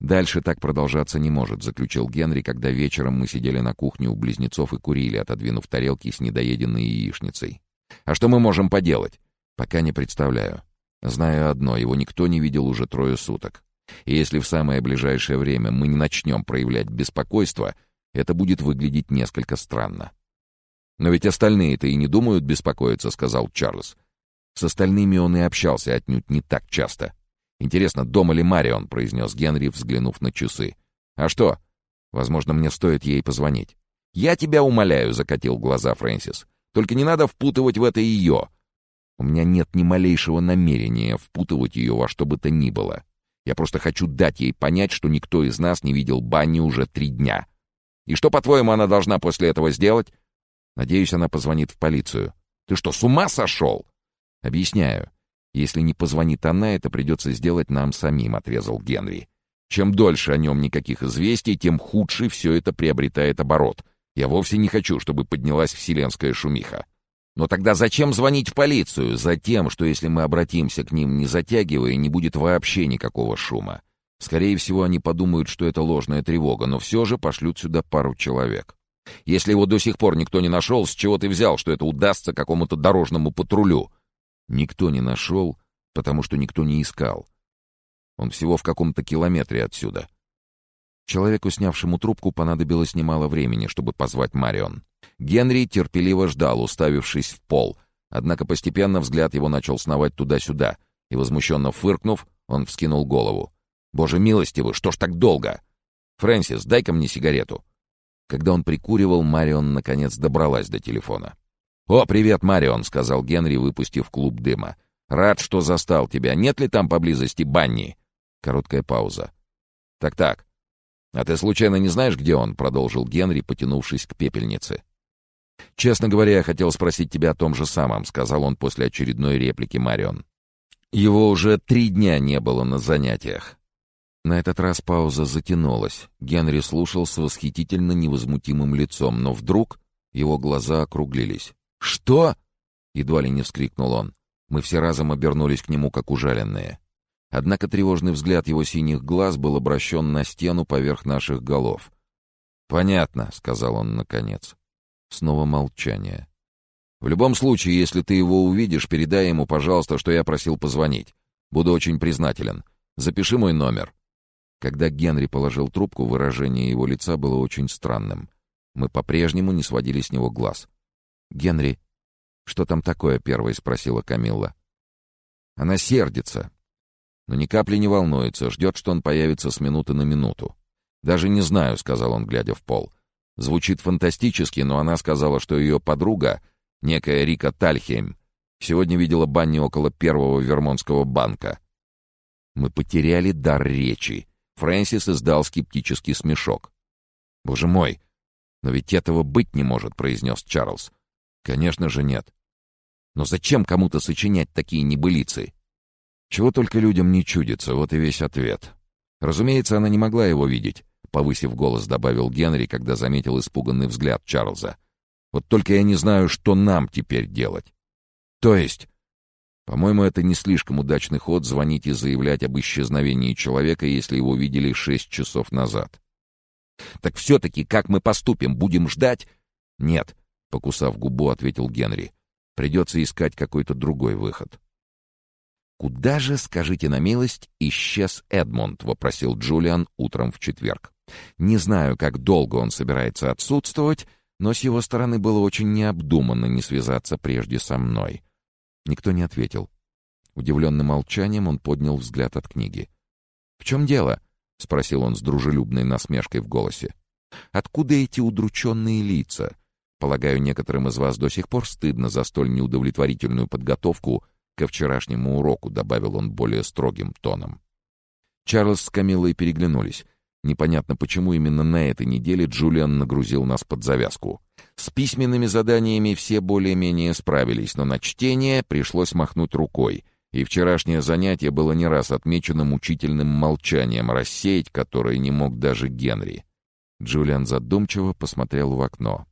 «Дальше так продолжаться не может», — заключил Генри, когда вечером мы сидели на кухне у близнецов и курили, отодвинув тарелки с недоеденной яичницей. «А что мы можем поделать?» «Пока не представляю. Знаю одно, его никто не видел уже трое суток. И если в самое ближайшее время мы не начнем проявлять беспокойство, это будет выглядеть несколько странно». «Но ведь остальные-то и не думают беспокоиться», — сказал Чарльз. С остальными он и общался отнюдь не так часто. «Интересно, дома ли Марион?» — произнес Генри, взглянув на часы. «А что? Возможно, мне стоит ей позвонить». «Я тебя умоляю», — закатил глаза Фрэнсис. «Только не надо впутывать в это ее». «У меня нет ни малейшего намерения впутывать ее во что бы то ни было. Я просто хочу дать ей понять, что никто из нас не видел Банни уже три дня. И что, по-твоему, она должна после этого сделать?» «Надеюсь, она позвонит в полицию». «Ты что, с ума сошел?» «Объясняю. Если не позвонит она, это придется сделать нам самим», — отрезал Генри. «Чем дольше о нем никаких известий, тем худше все это приобретает оборот. Я вовсе не хочу, чтобы поднялась вселенская шумиха». «Но тогда зачем звонить в полицию? Затем, что если мы обратимся к ним, не затягивая, не будет вообще никакого шума. Скорее всего, они подумают, что это ложная тревога, но все же пошлют сюда пару человек. Если его до сих пор никто не нашел, с чего ты взял, что это удастся какому-то дорожному патрулю?» Никто не нашел, потому что никто не искал. Он всего в каком-то километре отсюда. Человеку, снявшему трубку, понадобилось немало времени, чтобы позвать Марион. Генри терпеливо ждал, уставившись в пол. Однако постепенно взгляд его начал сновать туда-сюда, и, возмущенно фыркнув, он вскинул голову. «Боже милостивый, что ж так долго? Фрэнсис, дай-ка мне сигарету». Когда он прикуривал, Марион наконец добралась до телефона. «О, привет, Марион», — сказал Генри, выпустив клуб дыма. «Рад, что застал тебя. Нет ли там поблизости Банни?» Короткая пауза. «Так-так. А ты случайно не знаешь, где он?» — продолжил Генри, потянувшись к пепельнице. «Честно говоря, я хотел спросить тебя о том же самом», — сказал он после очередной реплики Марион. «Его уже три дня не было на занятиях». На этот раз пауза затянулась. Генри слушал с восхитительно невозмутимым лицом, но вдруг его глаза округлились. «Что?» — едва ли не вскрикнул он. Мы все разом обернулись к нему, как ужаленные. Однако тревожный взгляд его синих глаз был обращен на стену поверх наших голов. «Понятно», — сказал он наконец. Снова молчание. «В любом случае, если ты его увидишь, передай ему, пожалуйста, что я просил позвонить. Буду очень признателен. Запиши мой номер». Когда Генри положил трубку, выражение его лица было очень странным. Мы по-прежнему не сводили с него глаз. «Генри, что там такое?» — первой спросила Камилла. «Она сердится, но ни капли не волнуется, ждет, что он появится с минуты на минуту. «Даже не знаю», — сказал он, глядя в пол. Звучит фантастически, но она сказала, что ее подруга, некая Рика Тальхейм, сегодня видела Банни около первого Вермонтского банка. Мы потеряли дар речи. Фрэнсис издал скептический смешок. «Боже мой! Но ведь этого быть не может», — произнес Чарльз. Конечно же нет. Но зачем кому-то сочинять такие небылицы? Чего только людям не чудится, вот и весь ответ. Разумеется, она не могла его видеть, повысив голос, добавил Генри, когда заметил испуганный взгляд Чарльза. Вот только я не знаю, что нам теперь делать. То есть, по-моему, это не слишком удачный ход звонить и заявлять об исчезновении человека, если его видели шесть часов назад. Так все-таки как мы поступим? Будем ждать? Нет, — покусав губу, ответил Генри. «Придется искать какой-то другой выход». «Куда же, скажите на милость, исчез Эдмонд?» — вопросил Джулиан утром в четверг. «Не знаю, как долго он собирается отсутствовать, но с его стороны было очень необдуманно не связаться прежде со мной». Никто не ответил. Удивленным молчанием он поднял взгляд от книги. «В чем дело?» — спросил он с дружелюбной насмешкой в голосе. «Откуда эти удрученные лица? Полагаю, некоторым из вас до сих пор стыдно за столь неудовлетворительную подготовку ко вчерашнему уроку», — добавил он более строгим тоном. Чарльз с Камиллой переглянулись. Непонятно, почему именно на этой неделе Джулиан нагрузил нас под завязку. С письменными заданиями все более-менее справились, но на чтение пришлось махнуть рукой, и вчерашнее занятие было не раз отмечено мучительным молчанием, рассеять которое не мог даже Генри. Джулиан задумчиво посмотрел в окно.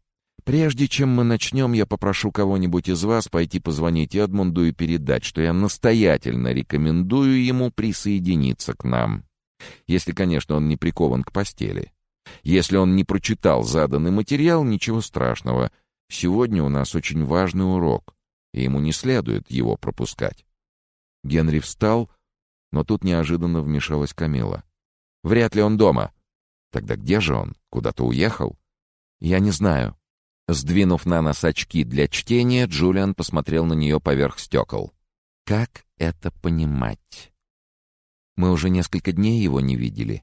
Прежде чем мы начнем, я попрошу кого-нибудь из вас пойти позвонить Эдмунду и передать, что я настоятельно рекомендую ему присоединиться к нам. Если, конечно, он не прикован к постели. Если он не прочитал заданный материал, ничего страшного. Сегодня у нас очень важный урок, и ему не следует его пропускать. Генри встал, но тут неожиданно вмешалась Камила. «Вряд ли он дома». «Тогда где же он? Куда-то уехал?» «Я не знаю». Сдвинув на нос очки для чтения, Джулиан посмотрел на нее поверх стекол. «Как это понимать?» «Мы уже несколько дней его не видели».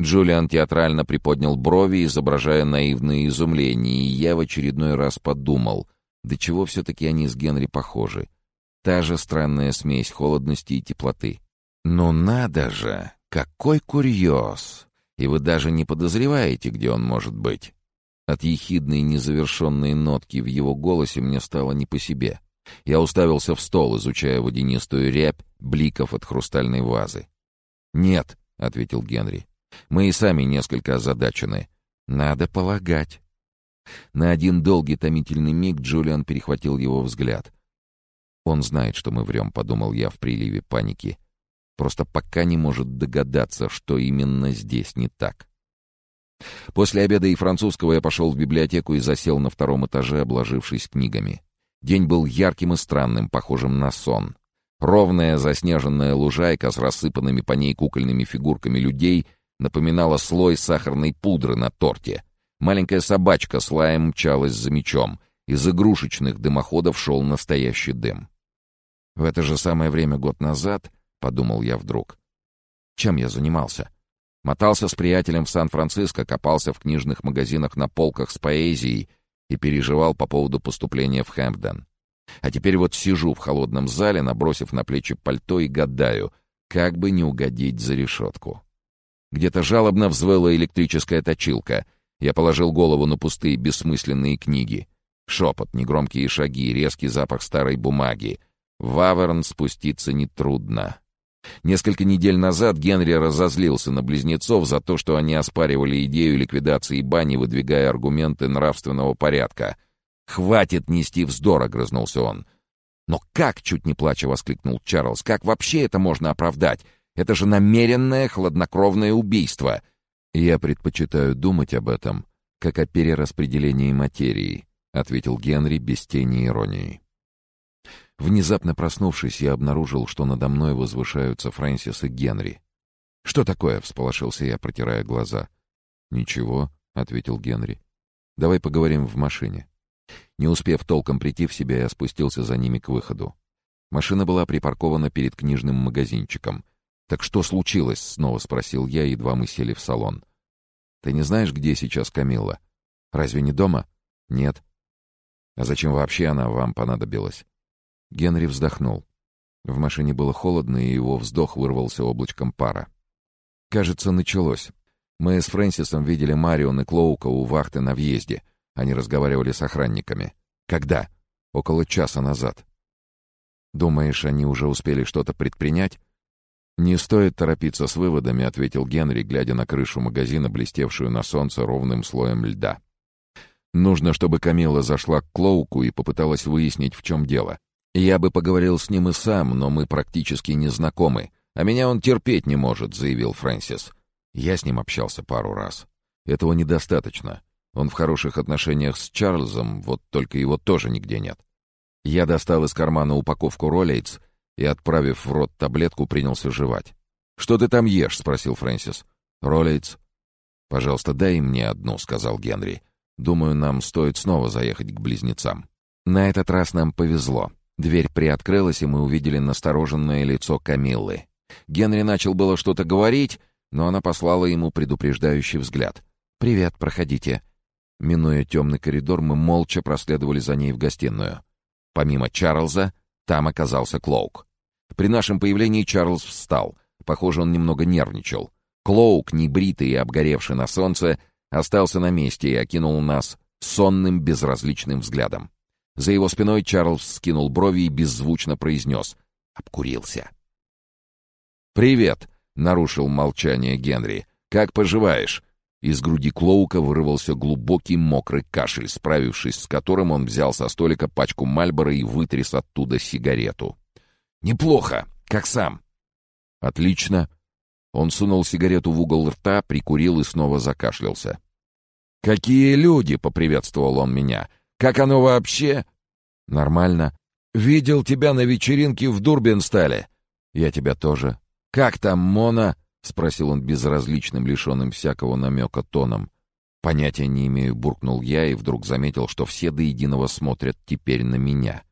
Джулиан театрально приподнял брови, изображая наивное изумление, и я в очередной раз подумал, до чего все-таки они с Генри похожи. Та же странная смесь холодности и теплоты. «Ну надо же! Какой курьез! И вы даже не подозреваете, где он может быть!» От ехидной незавершенной нотки в его голосе мне стало не по себе. Я уставился в стол, изучая водянистую рябь бликов от хрустальной вазы. «Нет», — ответил Генри, — «мы и сами несколько озадачены. Надо полагать». На один долгий томительный миг Джулиан перехватил его взгляд. «Он знает, что мы врем», — подумал я в приливе паники. «Просто пока не может догадаться, что именно здесь не так». После обеда и французского я пошел в библиотеку и засел на втором этаже, обложившись книгами. День был ярким и странным, похожим на сон. Ровная заснеженная лужайка с рассыпанными по ней кукольными фигурками людей напоминала слой сахарной пудры на торте. Маленькая собачка с лаем мчалась за мечом. Из игрушечных дымоходов шел настоящий дым. В это же самое время год назад, подумал я вдруг, чем я занимался? Мотался с приятелем в Сан-Франциско, копался в книжных магазинах на полках с поэзией и переживал по поводу поступления в Хэмпден. А теперь вот сижу в холодном зале, набросив на плечи пальто и гадаю, как бы не угодить за решетку. Где-то жалобно взвыла электрическая точилка. Я положил голову на пустые бессмысленные книги. Шепот, негромкие шаги, резкий запах старой бумаги — в Аверн спуститься нетрудно. Несколько недель назад Генри разозлился на близнецов за то, что они оспаривали идею ликвидации бани, выдвигая аргументы нравственного порядка. «Хватит нести вздор!» — огрызнулся он. «Но как?» — чуть не плача воскликнул Чарльз. «Как вообще это можно оправдать? Это же намеренное хладнокровное убийство!» «Я предпочитаю думать об этом, как о перераспределении материи», — ответил Генри без тени иронии. Внезапно проснувшись, я обнаружил, что надо мной возвышаются Фрэнсис и Генри. «Что такое?» — всполошился я, протирая глаза. «Ничего», — ответил Генри. «Давай поговорим в машине». Не успев толком прийти в себя, я спустился за ними к выходу. Машина была припаркована перед книжным магазинчиком. «Так что случилось?» — снова спросил я, едва мы сели в салон. «Ты не знаешь, где сейчас Камилла? Разве не дома?» «Нет». «А зачем вообще она вам понадобилась?» Генри вздохнул. В машине было холодно, и его вздох вырвался облачком пара. Кажется, началось. Мы с Фрэнсисом видели Марион и Клоука у вахты на въезде. Они разговаривали с охранниками. Когда? Около часа назад. Думаешь, они уже успели что-то предпринять? «Не стоит торопиться с выводами», — ответил Генри, глядя на крышу магазина, блестевшую на солнце ровным слоем льда. «Нужно, чтобы Камила зашла к Клоуку и попыталась выяснить, в чем дело. «Я бы поговорил с ним и сам, но мы практически не знакомы. А меня он терпеть не может», — заявил Фрэнсис. Я с ним общался пару раз. Этого недостаточно. Он в хороших отношениях с Чарльзом, вот только его тоже нигде нет. Я достал из кармана упаковку роллейтс и, отправив в рот таблетку, принялся жевать. «Что ты там ешь?» — спросил Фрэнсис. «Роллейтс». «Пожалуйста, дай мне одну», — сказал Генри. «Думаю, нам стоит снова заехать к близнецам». На этот раз нам повезло. Дверь приоткрылась, и мы увидели настороженное лицо Камиллы. Генри начал было что-то говорить, но она послала ему предупреждающий взгляд. «Привет, проходите». Минуя темный коридор, мы молча проследовали за ней в гостиную. Помимо Чарльза, там оказался Клоук. При нашем появлении Чарльз встал. Похоже, он немного нервничал. Клоук, небритый и обгоревший на солнце, остался на месте и окинул нас сонным, безразличным взглядом. За его спиной Чарльз скинул брови и беззвучно произнес «Обкурился». «Привет!» — нарушил молчание Генри. «Как поживаешь?» Из груди Клоука вырвался глубокий мокрый кашель, справившись с которым он взял со столика пачку Мальбора и вытряс оттуда сигарету. «Неплохо, как сам». «Отлично». Он сунул сигарету в угол рта, прикурил и снова закашлялся. «Какие люди!» — поприветствовал он меня. «Как оно вообще?» «Нормально. Видел тебя на вечеринке в Дурбенстале». «Я тебя тоже». «Как там, Мона?» — спросил он безразличным, лишенным всякого намека тоном. «Понятия не имею», — буркнул я и вдруг заметил, что все до единого смотрят теперь на меня.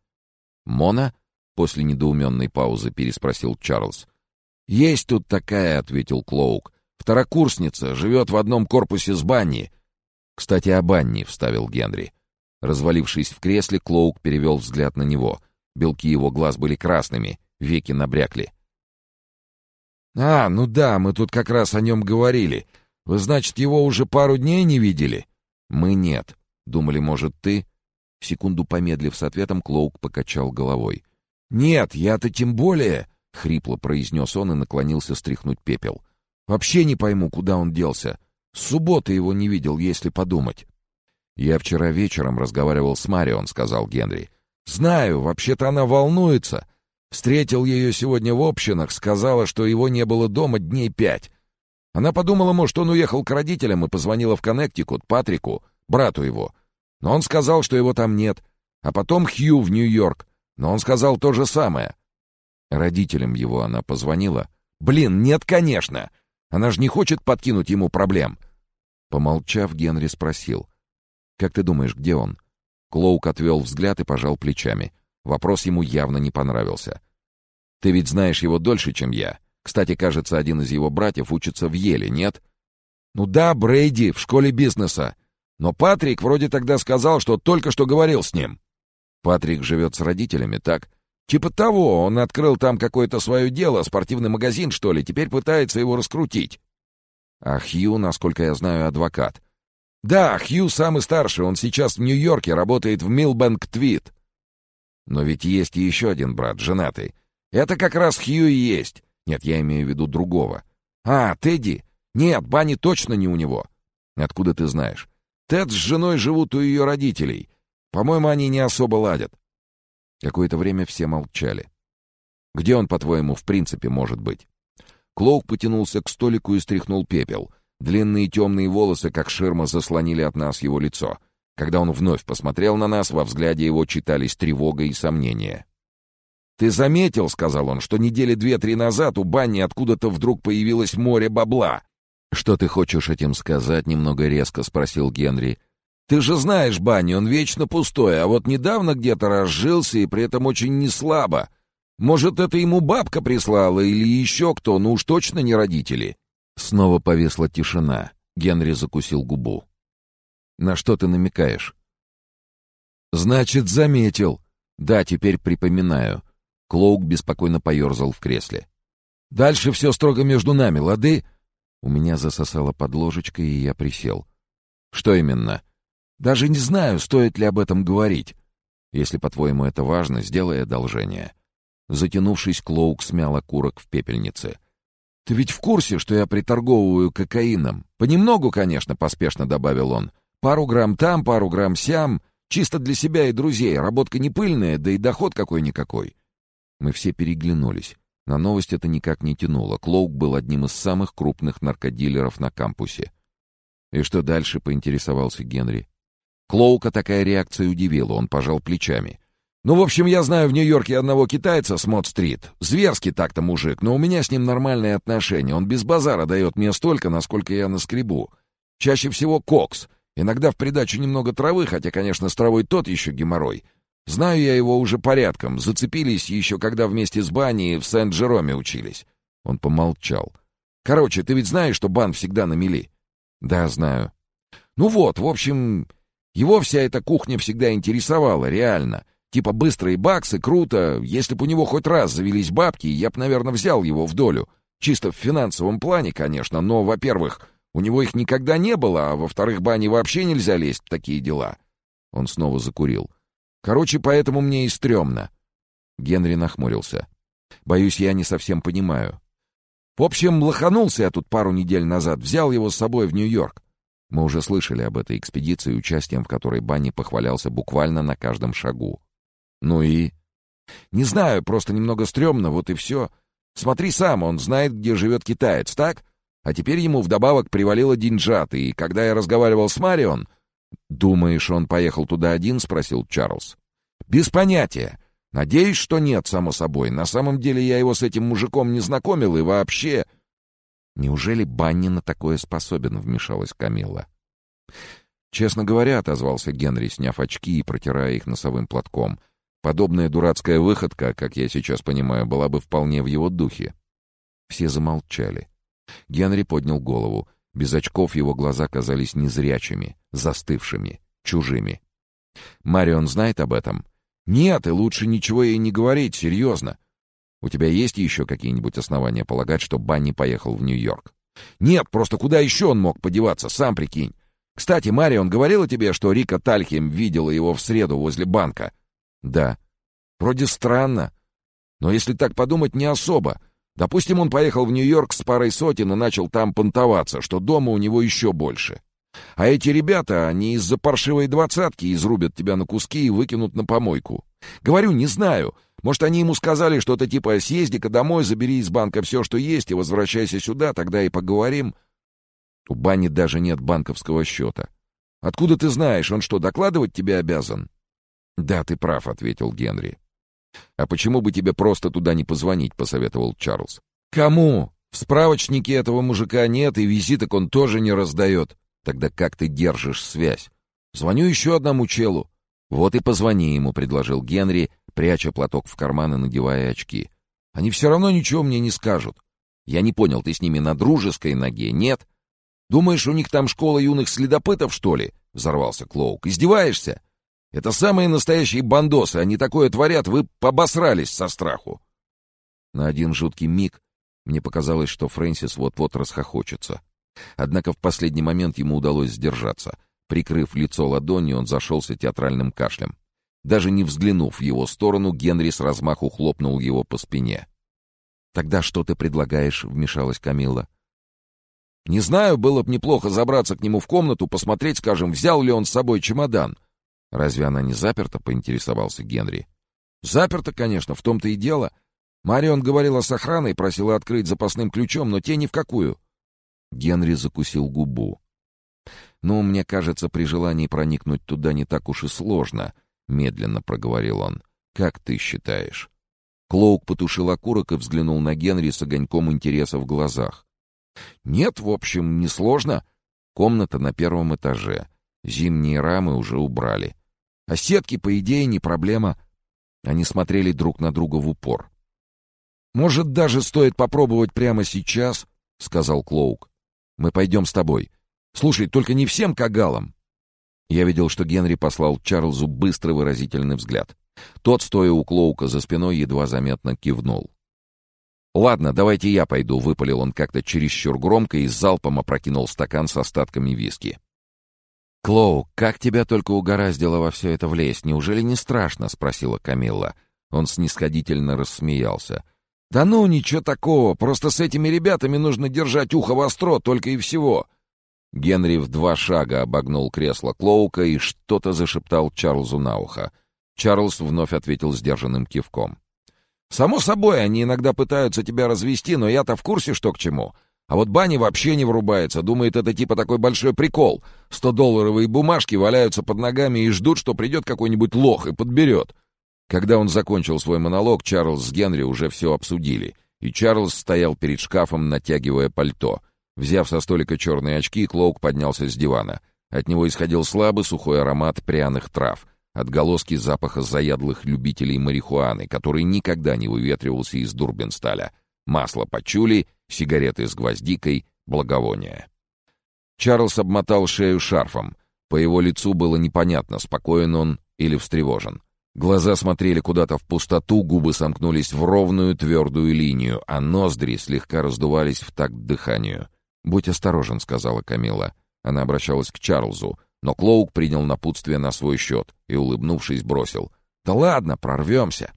«Мона?» — после недоуменной паузы переспросил Чарльз. «Есть тут такая», — ответил Клоук. «Второкурсница, живет в одном корпусе с Банни». «Кстати, о Банни», — вставил Генри. Развалившись в кресле, Клоук перевел взгляд на него. Белки его глаз были красными, веки набрякли. «А, ну да, мы тут как раз о нем говорили. Вы, значит, его уже пару дней не видели?» «Мы нет. Думали, может, ты...» Секунду помедлив с ответом, Клоук покачал головой. «Нет, я-то тем более...» — хрипло произнес он и наклонился стряхнуть пепел. «Вообще не пойму, куда он делся. С субботы его не видел, если подумать». «Я вчера вечером разговаривал с Марион», — сказал Генри. «Знаю, вообще-то она волнуется. Встретил ее сегодня в общинах, сказала, что его не было дома дней пять. Она подумала, может, он уехал к родителям и позвонила в Коннектикут, Патрику, брату его. Но он сказал, что его там нет. А потом Хью в Нью-Йорк. Но он сказал то же самое. Родителям его она позвонила. «Блин, нет, конечно! Она же не хочет подкинуть ему проблем!» Помолчав, Генри спросил. «Как ты думаешь, где он?» Клоук отвел взгляд и пожал плечами. Вопрос ему явно не понравился. «Ты ведь знаешь его дольше, чем я. Кстати, кажется, один из его братьев учится в Еле, нет?» «Ну да, Брейди, в школе бизнеса. Но Патрик вроде тогда сказал, что только что говорил с ним». «Патрик живет с родителями, так?» Типа того, он открыл там какое-то свое дело, спортивный магазин, что ли, теперь пытается его раскрутить. А Хью, насколько я знаю, адвокат. Да, Хью самый старший, он сейчас в Нью-Йорке, работает в Милбанк Твит. Но ведь есть еще один брат, женатый. Это как раз Хью и есть. Нет, я имею в виду другого. А, Тедди? Нет, Банни точно не у него. Откуда ты знаешь? Тед с женой живут у ее родителей. По-моему, они не особо ладят. Какое-то время все молчали. «Где он, по-твоему, в принципе может быть?» Клоук потянулся к столику и стряхнул пепел. Длинные темные волосы, как ширма, заслонили от нас его лицо. Когда он вновь посмотрел на нас, во взгляде его читались тревога и сомнения. «Ты заметил, — сказал он, — что недели две-три назад у Банни откуда-то вдруг появилось море бабла?» «Что ты хочешь этим сказать?» — немного резко спросил Генри. Ты же знаешь, Банни, он вечно пустой, а вот недавно где-то разжился и при этом очень неслабо. Может, это ему бабка прислала или еще кто, ну уж точно не родители». Снова повесла тишина. Генри закусил губу. «На что ты намекаешь?» «Значит, заметил. Да, теперь припоминаю». Клоук беспокойно поерзал в кресле. «Дальше все строго между нами, лады?» У меня засосало под ложечкой, и я присел. «Что именно?» Даже не знаю, стоит ли об этом говорить. Если, по-твоему, это важно, сделай одолжение». Затянувшись, Клоук смял окурок в пепельнице. «Ты ведь в курсе, что я приторговываю кокаином? Понемногу, конечно», — поспешно добавил он. «Пару грамм там, пару грамм сям. Чисто для себя и друзей. Работка не пыльная, да и доход какой-никакой». Мы все переглянулись. На новость это никак не тянуло. Клоук был одним из самых крупных наркодилеров на кампусе. «И что дальше?» — поинтересовался Генри. Клоука такая реакция удивила, он пожал плечами. «Ну, в общем, я знаю в Нью-Йорке одного китайца с Мод-стрит. Зверский так-то мужик, но у меня с ним нормальные отношения. Он без базара дает мне столько, насколько я наскребу. Чаще всего кокс. Иногда в придачу немного травы, хотя, конечно, с травой тот еще геморрой. Знаю я его уже порядком. Зацепились еще, когда вместе с Банни в Сент-Джероме учились». Он помолчал. «Короче, ты ведь знаешь, что бан всегда на мели?» «Да, знаю». «Ну вот, в общем, его вся эта кухня всегда интересовала, реально. Типа быстрые баксы, круто. Если бы у него хоть раз завелись бабки, я бы, наверное, взял его в долю. Чисто в финансовом плане, конечно, но, во-первых, у него их никогда не было, а во-вторых, бане вообще нельзя лезть в такие дела. Он снова закурил. Короче, поэтому мне и стрёмно. Генри нахмурился. Боюсь, я не совсем понимаю. В общем, лоханулся я тут пару недель назад, взял его с собой в Нью-Йорк. Мы уже слышали об этой экспедиции, участием в которой Банни похвалялся буквально на каждом шагу. Ну и... Не знаю, просто немного стрёмно, вот и все. Смотри сам, он знает, где живет китаец, так? А теперь ему вдобавок привалило деньжат, и когда я разговаривал с Марион... «Думаешь, он поехал туда один?» — спросил Чарльз. «Без понятия. Надеюсь, что нет, само собой. На самом деле я его с этим мужиком не знакомил и вообще...» «Неужели Банни на такое способен?» — вмешалась Камилла. «Честно говоря», — отозвался Генри, сняв очки и протирая их носовым платком, «подобная дурацкая выходка, как я сейчас понимаю, была бы вполне в его духе». Все замолчали. Генри поднял голову. Без очков его глаза казались незрячими, застывшими, чужими. «Марион знает об этом?» «Нет, и лучше ничего ей не говорить, серьезно. У тебя есть еще какие-нибудь основания полагать, что Банни поехал в Нью-Йорк?» «Нет, просто куда еще он мог подеваться, сам прикинь. Кстати, Марион говорила тебе, что Рика Тальхим видела его в среду возле банка?» «Да». «Вроде странно. Но если так подумать, не особо. Допустим, он поехал в Нью-Йорк с парой сотен и начал там понтоваться, что дома у него еще больше. А эти ребята, они из-за паршивой двадцатки изрубят тебя на куски и выкинут на помойку. Говорю, не знаю. Может, они ему сказали что-то типа «съезди-ка домой, забери из банка все, что есть, и возвращайся сюда, тогда и поговорим». У Бани даже нет банковского счета. Откуда ты знаешь, он что, докладывать тебе обязан? Да, ты прав, ответил Генри. «А почему бы тебе просто туда не позвонить?» — посоветовал Чарльз. «Кому? В справочнике этого мужика нет, и визиток он тоже не раздает. Тогда как ты держишь связь? Звоню еще одному челу». «Вот и позвони ему», — предложил Генри, пряча платок в карман и надевая очки. «Они все равно ничего мне не скажут. Я не понял, ты с ними на дружеской ноге, нет? Думаешь, у них там школа юных следопытов, что ли?» — взорвался Клоук. «Издеваешься? Это самые настоящие бандосы, они такое творят, вы побосрались со страху. На один жуткий миг мне показалось, что Фрэнсис вот-вот расхохочется. Однако в последний момент ему удалось сдержаться. Прикрыв лицо ладонью, он зашелся театральным кашлем. Даже не взглянув в его сторону, Генри с размаху хлопнул его по спине. «Тогда что ты предлагаешь?» — вмешалась Камилла. «Не знаю, было бы неплохо забраться к нему в комнату, посмотреть, скажем, взял ли он с собой чемодан. «Разве она не заперта?» — поинтересовался Генри. «Заперта, конечно, в том-то и дело. Марион говорила с охраной, просила открыть запасным ключом, но те ни в какую». Генри закусил губу. «Ну, мне кажется, при желании проникнуть туда не так уж и сложно», — медленно проговорил он. «Как ты считаешь?» Клоук потушил окурок и взглянул на Генри с огоньком интереса в глазах. «Нет, в общем, не сложно. Комната на первом этаже. Зимние рамы уже убрали. А сетки, по идее, не проблема. Они смотрели друг на друга в упор. «Может, даже стоит попробовать прямо сейчас?» — сказал Клоук. «Мы пойдем с тобой. Слушай, только не всем кагалам». Я видел, что Генри послал Чарльзу быстрый выразительный взгляд. Тот, стоя у Клоука за спиной, едва заметно кивнул. «Ладно, давайте я пойду», — выпалил он как-то чересчур громко и залпом опрокинул стакан с остатками виски. «Клоу, как тебя только угораздило во все это влезть? Неужели не страшно?» — спросила Камилла. Он снисходительно рассмеялся. «Да ну, ничего такого. Просто с этими ребятами нужно держать ухо востро, только и всего». Генри в два шага обогнул кресло Клоука и что-то зашептал Чарльзу на ухо. Чарльз вновь ответил сдержанным кивком. «Само собой, они иногда пытаются тебя развести, но я-то в курсе, что к чему. А вот Банни вообще не врубается, думает, это типа такой большой прикол. Сто-долларовые бумажки валяются под ногами и ждут, что придет какой-нибудь лох и подберет. Когда он закончил свой монолог, Чарльз с Генри уже все обсудили, и Чарльз стоял перед шкафом, натягивая пальто. Взяв со столика черные очки, Клоук поднялся с дивана. От него исходил слабый сухой аромат пряных трав, отголоски запаха заядлых любителей марихуаны, который никогда не выветривался из Дурбенсталя. Масло пачули — сигареты с гвоздикой, благовония. Чарльз обмотал шею шарфом. По его лицу было непонятно, спокоен он или встревожен. Глаза смотрели куда-то в пустоту, губы сомкнулись в ровную твердую линию, а ноздри слегка раздувались в такт дыханию. «Будь осторожен», — сказала Камила. Она обращалась к Чарльзу, но Клоук принял напутствие на свой счет и, улыбнувшись, бросил. «Да ладно, прорвемся!»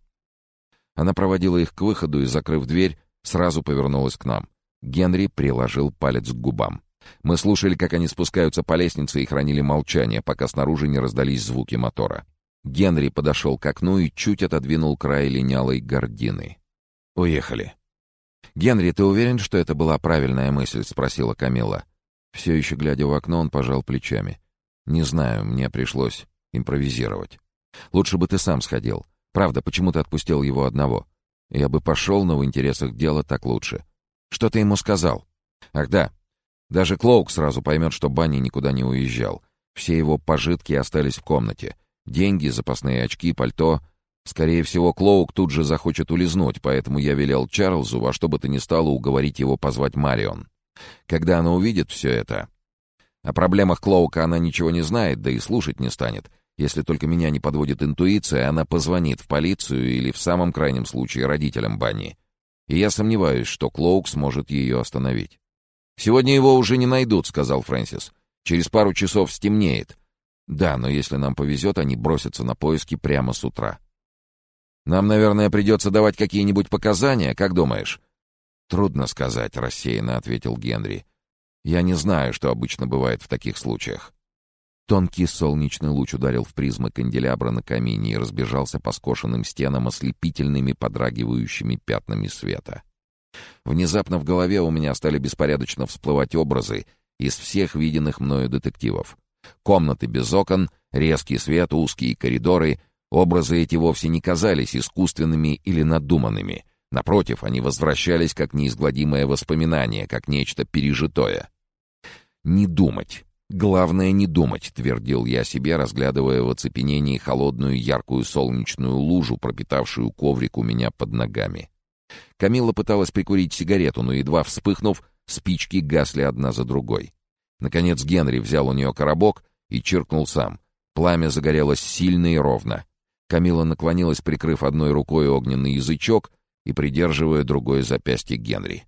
Она проводила их к выходу и, закрыв дверь, сразу повернулась к нам. Генри приложил палец к губам. Мы слушали, как они спускаются по лестнице и хранили молчание, пока снаружи не раздались звуки мотора. Генри подошел к окну и чуть отодвинул край линялой гордины. «Уехали». «Генри, ты уверен, что это была правильная мысль?» — спросила Камила. Все еще глядя в окно, он пожал плечами. «Не знаю, мне пришлось импровизировать. Лучше бы ты сам сходил. Правда, почему ты отпустил его одного? Я бы пошел, но в интересах дела так лучше. Что ты ему сказал? Ах да, даже Клоук сразу поймет, что Банни никуда не уезжал. Все его пожитки остались в комнате. Деньги, запасные очки, пальто. Скорее всего, Клоук тут же захочет улизнуть, поэтому я велел Чарльзу во что бы то ни стало уговорить его позвать Марион. Когда она увидит все это... О проблемах Клоука она ничего не знает, да и слушать не станет. Если только меня не подводит интуиция, она позвонит в полицию или, в самом крайнем случае, родителям Банни. И я сомневаюсь, что Клоук сможет ее остановить. «Сегодня его уже не найдут», — сказал Фрэнсис. «Через пару часов стемнеет». «Да, но если нам повезет, они бросятся на поиски прямо с утра». «Нам, наверное, придется давать какие-нибудь показания, как думаешь?» «Трудно сказать», — рассеянно ответил Генри. «Я не знаю, что обычно бывает в таких случаях». Тонкий солнечный луч ударил в призмы канделябра на камине и разбежался по скошенным стенам ослепительными подрагивающими пятнами света. Внезапно в голове у меня стали беспорядочно всплывать образы из всех виденных мною детективов. Комнаты без окон, резкий свет, узкие коридоры. Образы эти вовсе не казались искусственными или надуманными. Напротив, они возвращались как неизгладимое воспоминание, как нечто пережитое. «Не думать. Главное, не думать», — твердил я себе, разглядывая в оцепенении холодную яркую солнечную лужу, пропитавшую коврик у меня под ногами. Камила пыталась прикурить сигарету, но, едва вспыхнув, спички гасли одна за другой. Наконец Генри взял у нее коробок и чиркнул сам. Пламя загорелось сильно и ровно. Камила наклонилась, прикрыв одной рукой огненный язычок и придерживая другое запястье Генри.